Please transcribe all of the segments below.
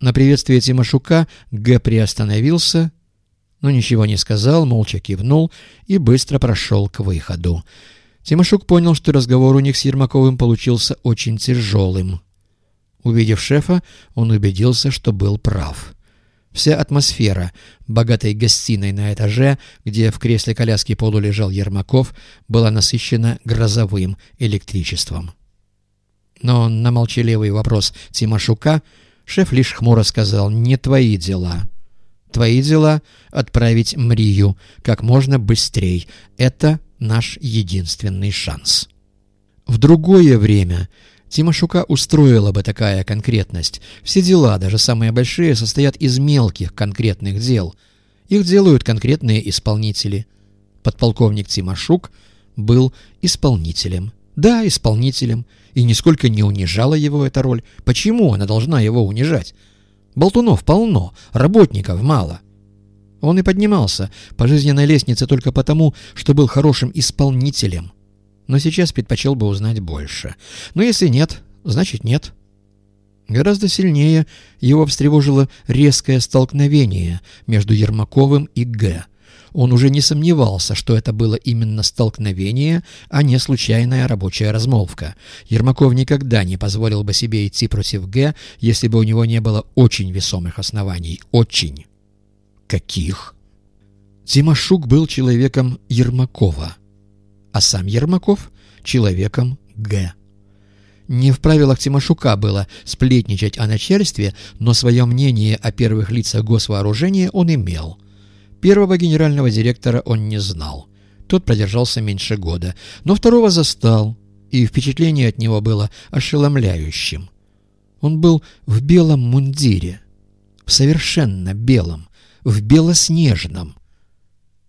На приветствие Тимошука Г. приостановился, но ничего не сказал, молча кивнул и быстро прошел к выходу. Тимошук понял, что разговор у них с Ермаковым получился очень тяжелым. Увидев шефа, он убедился, что был прав. Вся атмосфера богатой гостиной на этаже, где в кресле коляски полу лежал Ермаков, была насыщена грозовым электричеством. Но на молчаливый вопрос Тимошука шеф лишь хмуро сказал «Не твои дела». «Твои дела — отправить Мрию как можно быстрее. Это наш единственный шанс». В другое время Тимошука устроила бы такая конкретность. Все дела, даже самые большие, состоят из мелких конкретных дел. Их делают конкретные исполнители. Подполковник Тимошук был исполнителем. Да, исполнителем. И нисколько не унижала его эта роль. Почему она должна его унижать? Болтунов полно, работников мало. Он и поднимался по жизненной лестнице только потому, что был хорошим исполнителем но сейчас предпочел бы узнать больше. Но если нет, значит нет. Гораздо сильнее его встревожило резкое столкновение между Ермаковым и Г. Он уже не сомневался, что это было именно столкновение, а не случайная рабочая размолвка. Ермаков никогда не позволил бы себе идти против Г, если бы у него не было очень весомых оснований. Очень. Каких? Тимошук был человеком Ермакова а сам Ермаков — человеком Г. Не в правилах Тимошука было сплетничать о начальстве, но свое мнение о первых лицах госвооружения он имел. Первого генерального директора он не знал. Тот продержался меньше года, но второго застал, и впечатление от него было ошеломляющим. Он был в белом мундире, в совершенно белом, в белоснежном,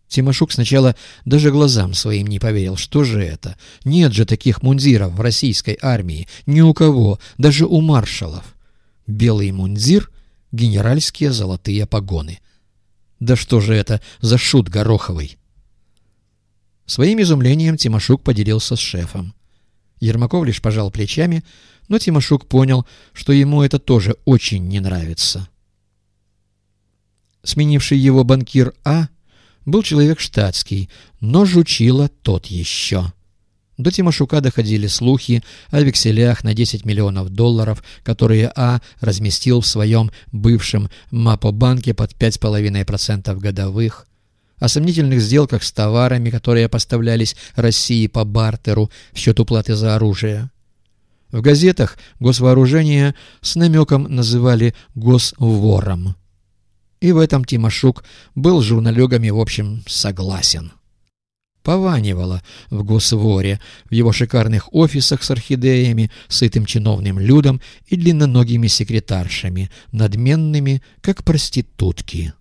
Тимошук сначала даже глазам своим не поверил. Что же это? Нет же таких мундиров в российской армии. Ни у кого, даже у маршалов. Белый мундир, генеральские золотые погоны. Да что же это за шут Гороховый? Своим изумлением Тимошук поделился с шефом. Ермаков лишь пожал плечами, но Тимошук понял, что ему это тоже очень не нравится. Сменивший его банкир А был человек штатский, но жучило тот еще. До Тимошука доходили слухи о векселях на 10 миллионов долларов, которые А разместил в своем бывшем МАПО-банке под 5,5% годовых, о сомнительных сделках с товарами, которые поставлялись России по бартеру в счет уплаты за оружие. В газетах госвооружение с намеком называли «госвором». И в этом Тимошук был с журналюгами, в общем, согласен. Пованивало в госворе, в его шикарных офисах с орхидеями, сытым чиновным людом и длинноногими секретаршами, надменными, как проститутки.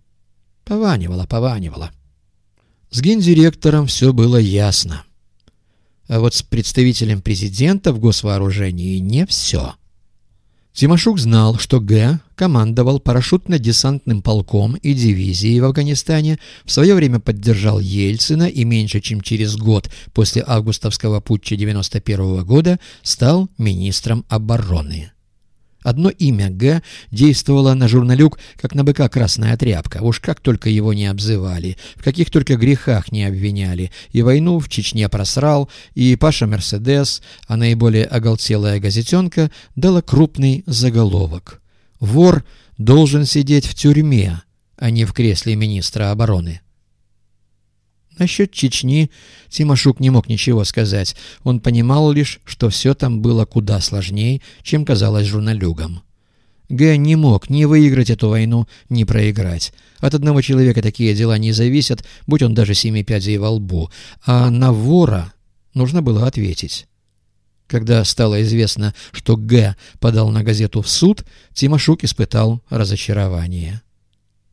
Пованивало, пованивало. С гендиректором все было ясно. А вот с представителем президента в госвооружении не все. Тимошук знал, что Г. командовал парашютно-десантным полком и дивизией в Афганистане, в свое время поддержал Ельцина и меньше чем через год после августовского путча 91 года стал министром обороны. Одно имя Г действовало на журналюк, как на быка красная тряпка. Уж как только его не обзывали, в каких только грехах не обвиняли. И войну в Чечне просрал, и Паша Мерседес, а наиболее оголтелая газетенка, дала крупный заголовок. «Вор должен сидеть в тюрьме, а не в кресле министра обороны». Насчет Чечни Тимошук не мог ничего сказать. Он понимал лишь, что все там было куда сложнее, чем казалось журналюгам. Г. не мог ни выиграть эту войну, ни проиграть. От одного человека такие дела не зависят, будь он даже семи пядей во лбу. А на вора нужно было ответить. Когда стало известно, что Г. подал на газету в суд, Тимошук испытал разочарование.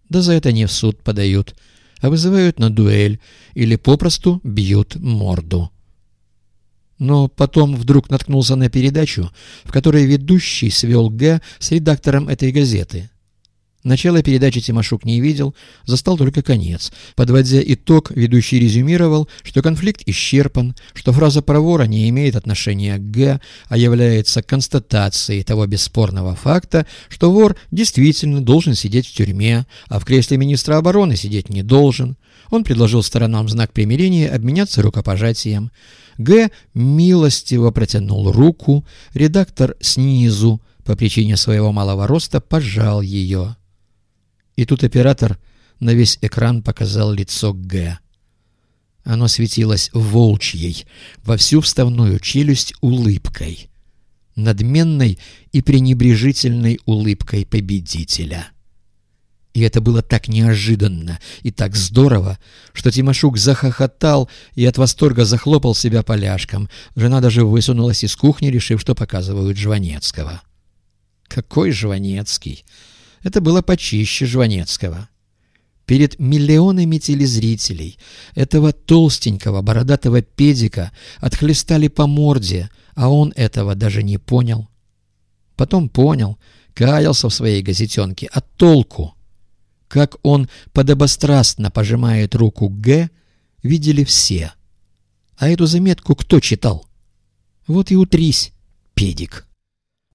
Да за это не в суд подают, а вызывают на дуэль или попросту бьют морду. Но потом вдруг наткнулся на передачу, в которой ведущий свел Г с редактором этой газеты. Начало передачи Тимошук не видел, застал только конец. Подводя итог, ведущий резюмировал, что конфликт исчерпан, что фраза про вора не имеет отношения к Г, а является констатацией того бесспорного факта, что вор действительно должен сидеть в тюрьме, а в кресле министра обороны сидеть не должен. Он предложил сторонам знак примирения обменяться рукопожатием. Г милостиво протянул руку, редактор снизу, по причине своего малого роста, пожал ее. И тут оператор на весь экран показал лицо Г. Оно светилось волчьей, во всю вставную челюсть улыбкой. Надменной и пренебрежительной улыбкой победителя. И это было так неожиданно и так здорово, что Тимошук захохотал и от восторга захлопал себя поляшком. Жена даже высунулась из кухни, решив, что показывают Жванецкого. Какой Жванецкий? Это было почище Жванецкого. Перед миллионами телезрителей этого толстенького бородатого педика отхлестали по морде, а он этого даже не понял. Потом понял, каялся в своей газетенке, а толку? Как он подобострастно пожимает руку Г, видели все. А эту заметку кто читал? Вот и утрись, педик.